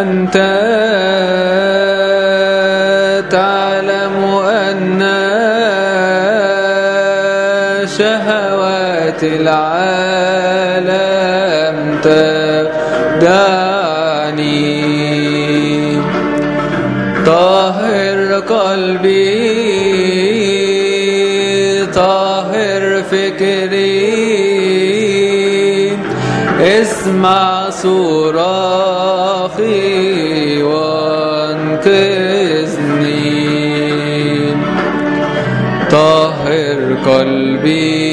أنت العالم تدعني طهر قلبي طهر فكري. اسمع صراخي وانقذني. طهر قلبي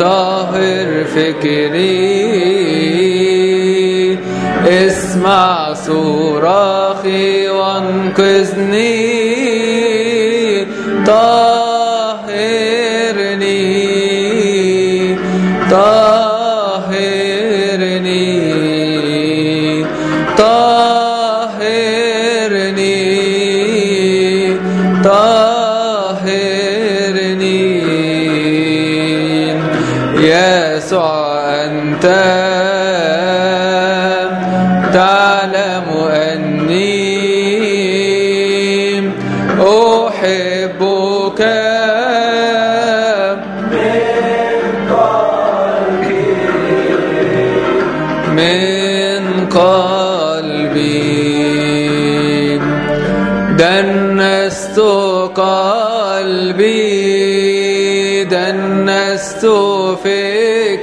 طهر فكري اسمع صراخي وانقذني طهرني يسوع أنت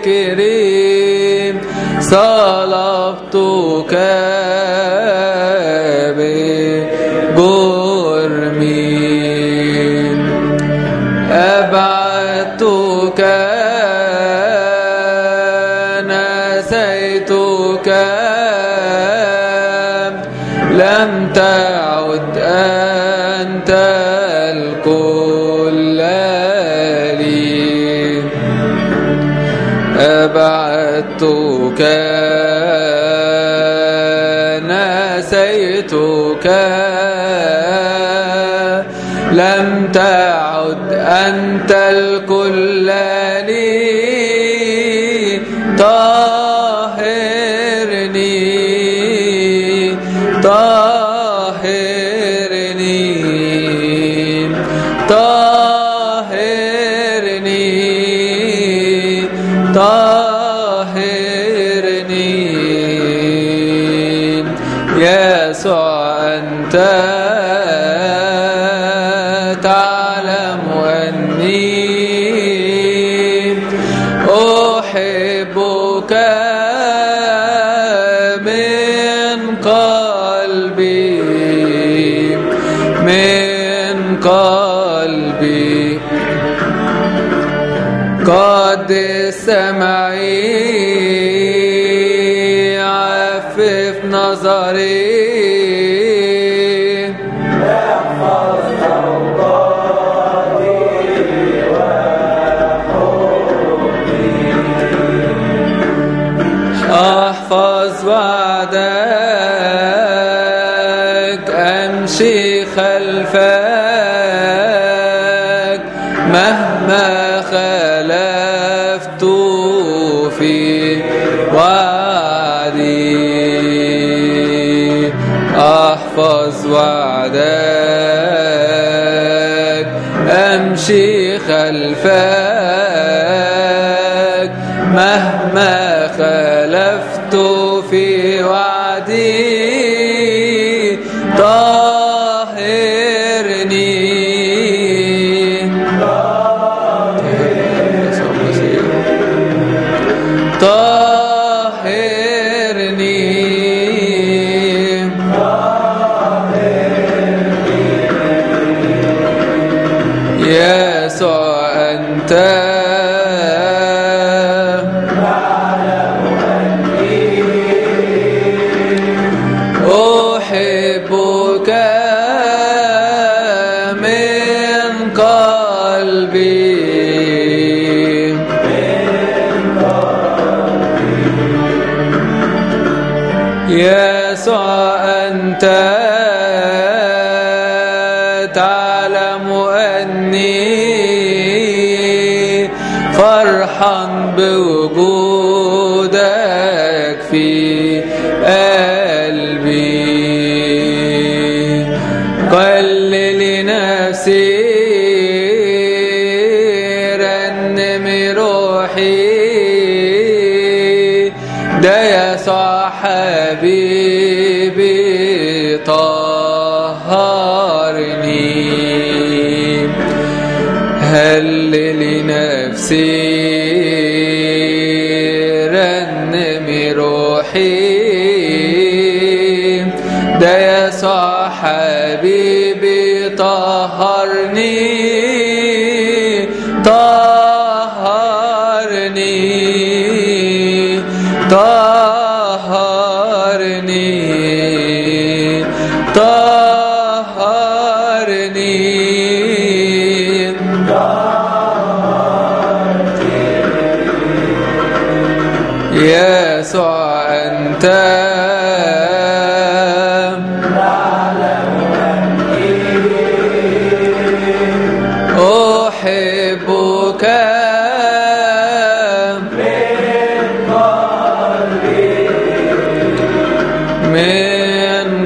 فكري صلبتك أبعدتك نسيتك. لم تعد أنت يسوع أنت تعلم أني أحبك من قلبي من قلبي. قد سمعي عفف نظري. وعدك. أمشي خلفك. مهما خلفت في وعدي طهرني طهرني يسوع أنت تعلم أني فرحا بوجودك. حبيبي طهرني. هلل نفسي يسوع أنت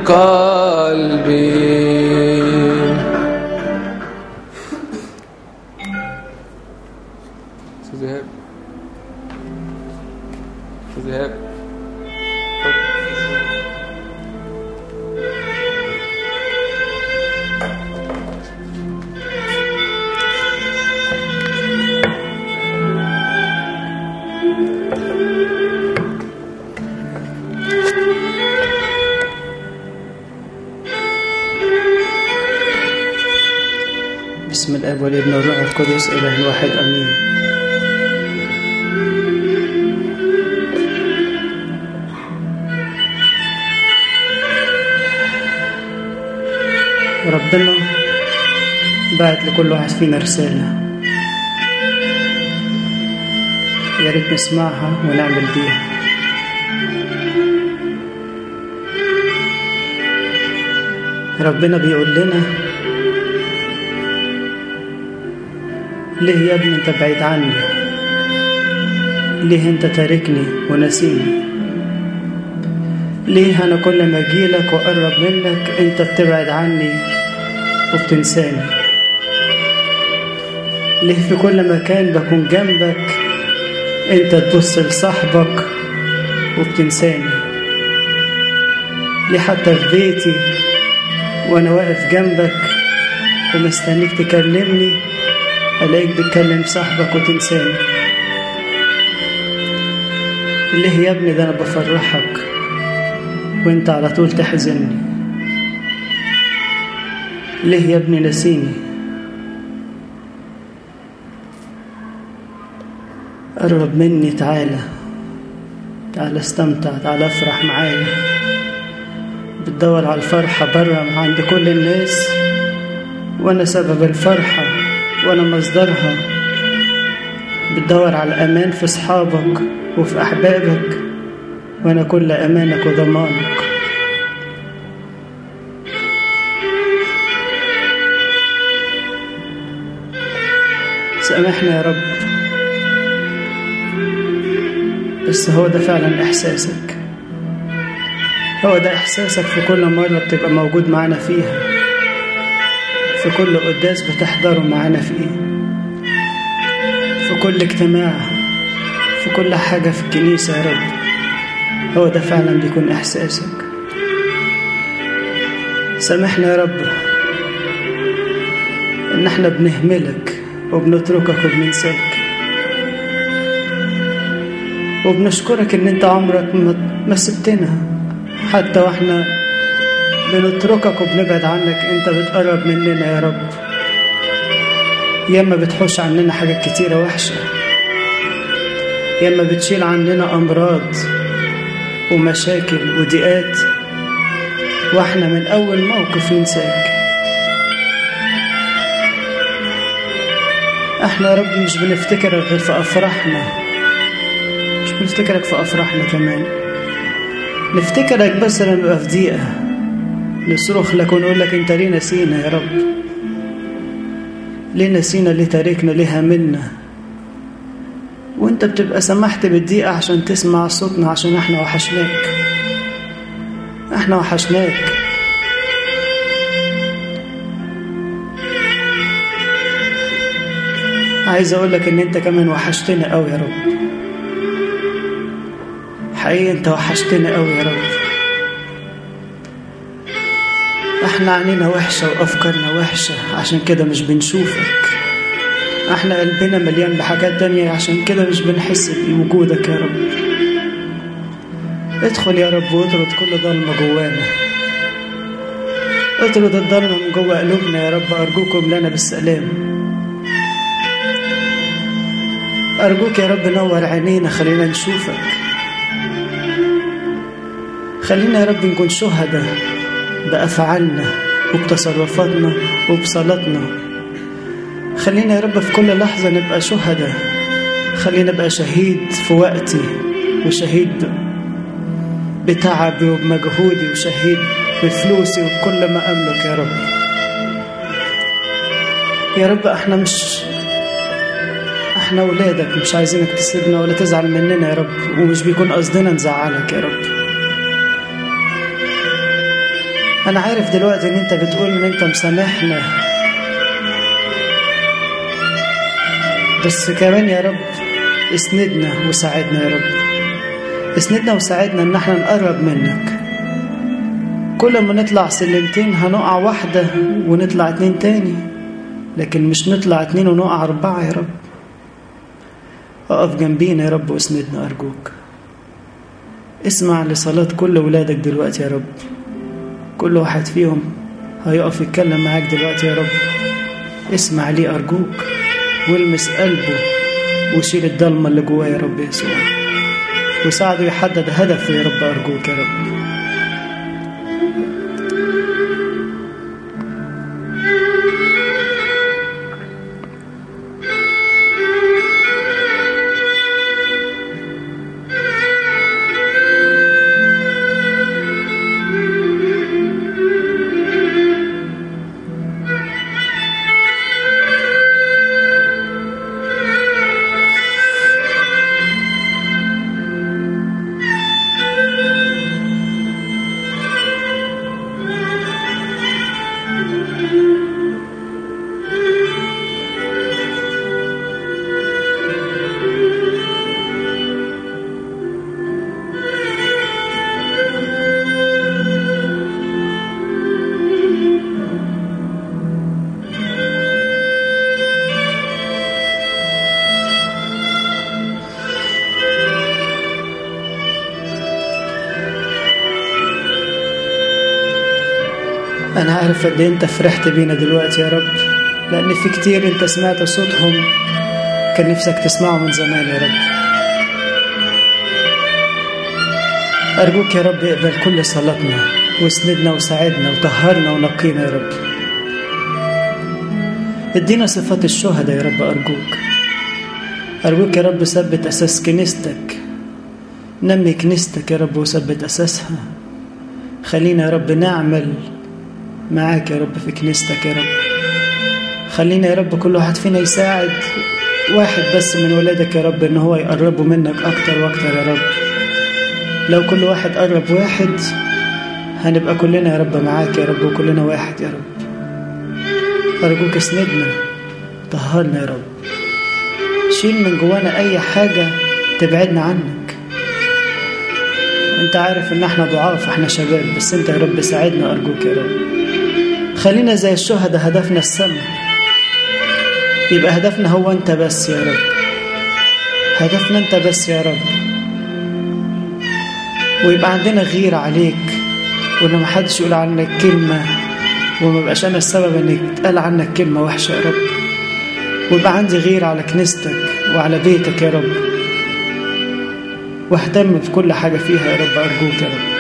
قلبي. بسم الأب والابن والروح القدس إله واحد آمين. ربنا بعت لكل واحد فينا رسالة. يا ريت نسمعها ونعمل بيها. ربنا بيقول لنا ليه يا ابني انت بعيد عني؟ ليه انت تاركني ونسيني؟ ليه أنا كل ما اجيلك واقرب منك انت بتبعد عني وبتنساني؟ ليه في كل مكان بكون جنبك انت تبص لصاحبك وبتنساني؟ ليه حتى في بيتي وأنا واقف جنبك ومستنيك تكلمني الاقيك بتكلم صاحبك وتنساني ليه يا ابني ده أنا بفرحك. وأنت على طول تحزني ليه يا ابني نسيني. قرب مني تعالى. تعالى استمتع تعالى افرح معايا. بتدور على الفرحة برا عند كل الناس. وأنا سبب الفرحة. وأنا مصدرها. بتدور على الامان في أصحابك وفي أحبابك وأنا كل أمانك وضمانك. سامحنا يا رب بس هو ده فعلا إحساسك. هو ده إحساسك في كل مرة بتبقى موجود معانا فيها. في كل قداس بتحضره معانا فيه في كل اجتماع في كل حاجة في الكنيسة يا رب. هو ده فعلا بيكون إحساسك. سامحنا يا رب إن إحنا بنهملك وبنتركك وبننساك. وبنشكرك إن إنت عمرك ما سبتنا حتى وإحنا بنتركك وبنبعد عنك. انت بتقرب مننا يا رب. ياما بتحوش عننا حاجات كتيرة وحشة. ياما بتشيل عننا أمراض ومشاكل وضيقات. وإحنا من أول موقف ننساك إحنا يا رب مش بنفتكرك غير في أفراحنا. مش بنفتكرك في أفراحنا كمان. نفتكرك بس لما نبقى في ضيقة. نصرخ لك ونقول لك انت ليه نسينا يا رب؟ ليه نسينا ليه تاركنا ليه همنا وانت بتبقى سمحت بالضيقة عشان تسمع صوتنا عشان إحنا وحشناك. إحنا وحشناك. عايز أقول لك ان انت كمان وحشتنا قوي يا رب. حقيقي انت وحشتنا قوي يا رب. إحنا عينينا وحشة وأفكارنا وحشة عشان كده مش بنشوفك. إحنا قلبنا مليان بحاجات تانية عشان كده مش بنحس بوجودك يا رب. ادخل يا رب واطرد كل ضلمة جوانا. اطرد الضلمة من جوا قلوبنا يا رب أرجوكم لنا بالسلام. أرجوك يا رب نور عينينا خلينا نشوفك. خلينا يا رب نكون شهداء. بأفعالنا وبتصرفاتنا وبصلاتنا. خلينا يا رب في كل لحظة نبقى شهداء. خلينا نبقى شهيد في وقتي وشهيد بتعبي وبمجهودي وشهيد بفلوسي وبكل ما أملك يا رب. يا رب إحنا مش إحنا ولادك مش عايزينك تسيبنا ولا تزعل مننا يا رب ومش بيكون قصدنا نزعلك يا رب. أنا عارف دلوقتي إن أنت بتقول إن أنت مسامحنا. بس كمان يا رب اسندنا وساعدنا يا رب. اسندنا وساعدنا إن إحنا نقرب منك. كل ما نطلع سلمتين هنقع واحدة ونطلع اتنين تاني لكن مش نطلع اتنين ونقع أربعة يا رب. أقف جنبينا يا رب واسندنا أرجوك. اسمع لصلاة كل ولادك دلوقتي يا رب. كل واحد فيهم هيقف يتكلم معاك دلوقتي يا رب. اسمع ليه أرجوك والمس قلبه وشيل الضلمة اللي جواه يا رب يسوع. وساعده يحدد هدفه يا رب أرجوك يا رب. أنا عارف قد إيه أنت فرحت بينا دلوقتي يا رب لأن في كتير أنت سمعت صوتهم كان نفسك تسمعه من زمان يا رب. أرجوك يا رب اقبل كل صلاتنا واسندنا وساعدنا وطهرنا ونقينا يا رب. ادينا صفات الشهداء يا رب أرجوك. أرجوك يا رب ثبت أساس كنيستك. نمي كنيستك يا رب وثبت أساسها. خلينا يا رب نعمل معاك يا رب في كنيستك يا رب. خلينا يا رب كل واحد فينا يساعد واحد بس من ولادك يا رب إن هو يقربوا منك أكتر وأكتر يا رب. لو كل واحد قرب واحد هنبقى كلنا يا رب معاك يا رب وكلنا واحد يا رب. أرجوك اسندنا طهرنا يا رب. شيل من جوانا أي حاجة تبعدنا عنك. أنت عارف إن إحنا ضعاف إحنا شباب بس أنت يا رب ساعدنا أرجوك يا رب. خلينا زي الشهداء هدفنا السماء. يبقى هدفنا هو أنت بس يا رب. هدفنا أنت بس يا رب. ويبقى عندنا غير عليك وإن ما حدش يقول عنك كلمة وما بقاش أنا السبب ان يتقال عنك كلمة وحشة يا رب. ويبقى عندي غير على كنيستك وعلى بيتك يا رب. واهتم بكل حاجة فيها يا رب أرجوك يا رب.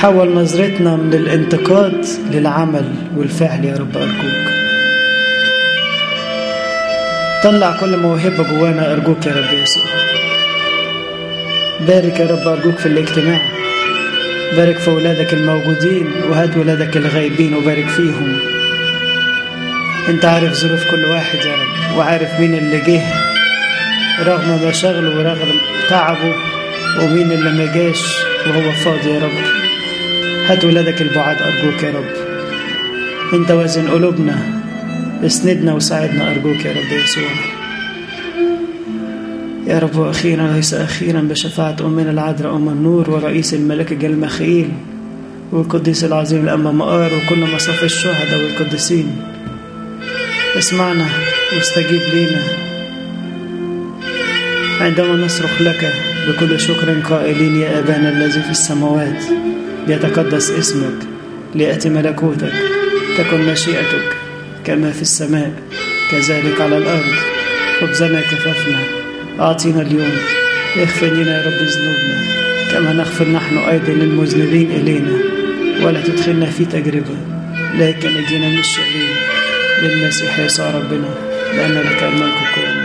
حول نظرتنا من الانتقاد للعمل والفعل يا رب أرجوك. طلع كل موهبة جوانا أرجوك يا رب يسوع. بارك يا رب أرجوك في الاجتماع. بارك في ولادك الموجودين وهات ولادك الغايبين وبارك فيهم. أنت عارف ظروف كل واحد يا رب وعارف مين اللي جه. رغم مشاغله ورغم تعبه ومين اللي ما جاش وهو فاضي يا رب. هات ولادك البعاد أرجوك يا رب. أنت وازن قلوبنا إسندنا وساعدنا أرجوك يا رب يسوع. يا رب وأخيرا ليس أخيرا بشفاعة أمنا العذراء أم النور ورئيس الملك جلمخيل والقديس العظيم الأنبا مقار وكل مصاف الشهداء والقديسين. اسمعنا واستجيب لينا. عندما نصرخ لك بكل شكر قائلين يا أبانا الذي في السماوات. ليتقدس اسمك ليأتي ملكوتك تكن مشيئتك كما في السماء كذلك على الأرض. خبزنا كفافنا أعطينا اليوم اغفر لنا يا رب ذنوبنا. كما نغفر نحن أيضا للمذنبين إلينا ولا تدخلنا في تجربة لكن نجينا من الشرير للمسيح يسوع ربنا لأن لك الملك والقوة